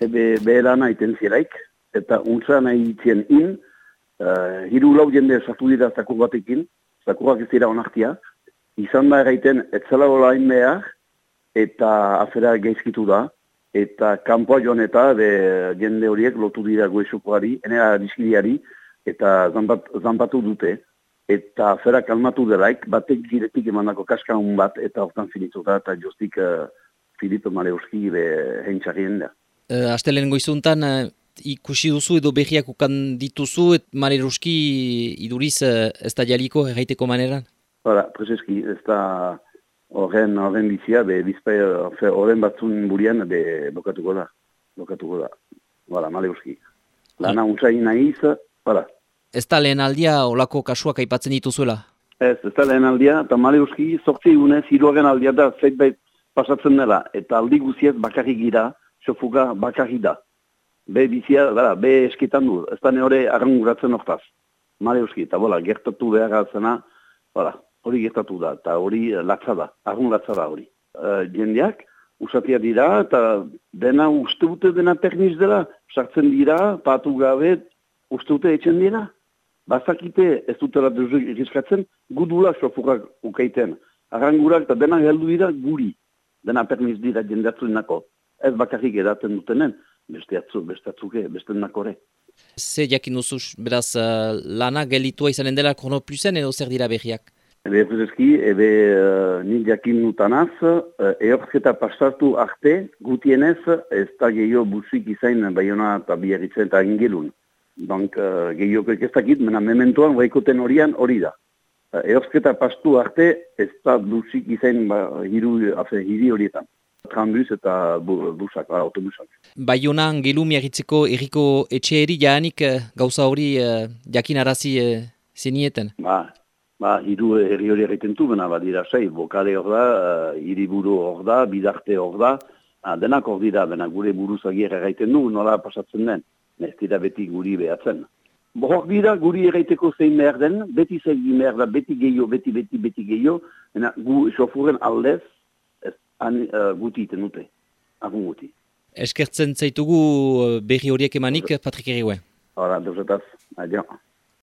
ebe behelana iten zielaik, eta untza nahi itzien in, uh, hiru lau jende sartu dira zakur batekin, zakurak ez dira onartia, izan da eraiten etzela gola behar, eta afera geizkitu da, eta kanpoa joan eta be, jende horiek lotu dira goesukoari, enera diskiriari, eta zanbat, zanbatu dute. Eta afera kalmatu delaik, batek giretik emandako kaskaun bat, eta hortan finitu da, eta jostik uh, Filipe Maleuski be hentxarrien da. Uh, Astelen goizuntan, uh, ikusi duzu edo behiak ukan dituzu, et Maleuski iduriz uh, ez da jaliko erraiteko maneran? Hala, prezeski, ez da horren, horren bizia, be bizpai, horren batzun burian, be bokatuko da, bokatuko da. Hala, Maleuski. Lana ah. untzain nahiz, hala. Ez da lehen aldia olako kasuak aipatzen dituzuela? Ez, ez da lehen aldia, eta Maleuski sortzi egunez, hiruaren aldia da, zeitbait pasatzen dela, eta aldi guziez bakarri gira, xofuga bakarri da. Be bizia, bera, be esketan du, ez da ne hori arranguratzen hortaz. Mare euski, eta bola, gertatu behar gatzena, hori gertatu da, eta hori latza da, arrungatza da hori. Uh, jendeak, usatia dira, eta dena uste dute dena perniz dela, sartzen dira, patu gabe, uste dute etxen dira. Bazakite ez dutela duzu irrizkatzen, gudula xofugak ukaiten. Arrangurak eta dena heldu dira guri dena permiz dira jendeatzen nako. Ez bakarrik edaten dutenen, beste atzu, beste atzuke, beste nakore. Ze jakin duzuz, beraz, uh, lana gelitua izanen dela krono plusen edo zer dira behiak? Ebe, eski, ebe, uh, nint jakin nutanaz, uh, eorzketa pastartu arte, gutienez, ez da gehiago buzik izain baiona eta biarritzen eta ingelun. Donk, uh, gehiago ez dakit, mena mementoan, baikoten horian hori da. Eosketa pastu arte ez da dusik izain ba, hiru, afe, hiri horietan. Trambus eta bu, busak, ba, autobusak. Baionan gelu miagitzeko erriko etxeeri jaanik eh, gauza hori uh, jakin arazi uh, zenieten? Ba, ba hiru herri hori egiten du, bena badira sei, bokale hor da, uh, hiriburu hor da, bidarte hor da, ah, denak hor dira, bena gure buruzagier egiten du, nola pasatzen den, ez dira beti guri behatzen. Bohok dira, guri erraiteko zein behar den, beti zein behar da, beti gehiago, beti, beti, beti gehiago, gu sofuren aldez, ez, an, uh, guti iten dute, agun guti. Eskertzen zaitugu uh, berri horiek emanik, Patrik Eriwe. Hora, dozetaz, adio.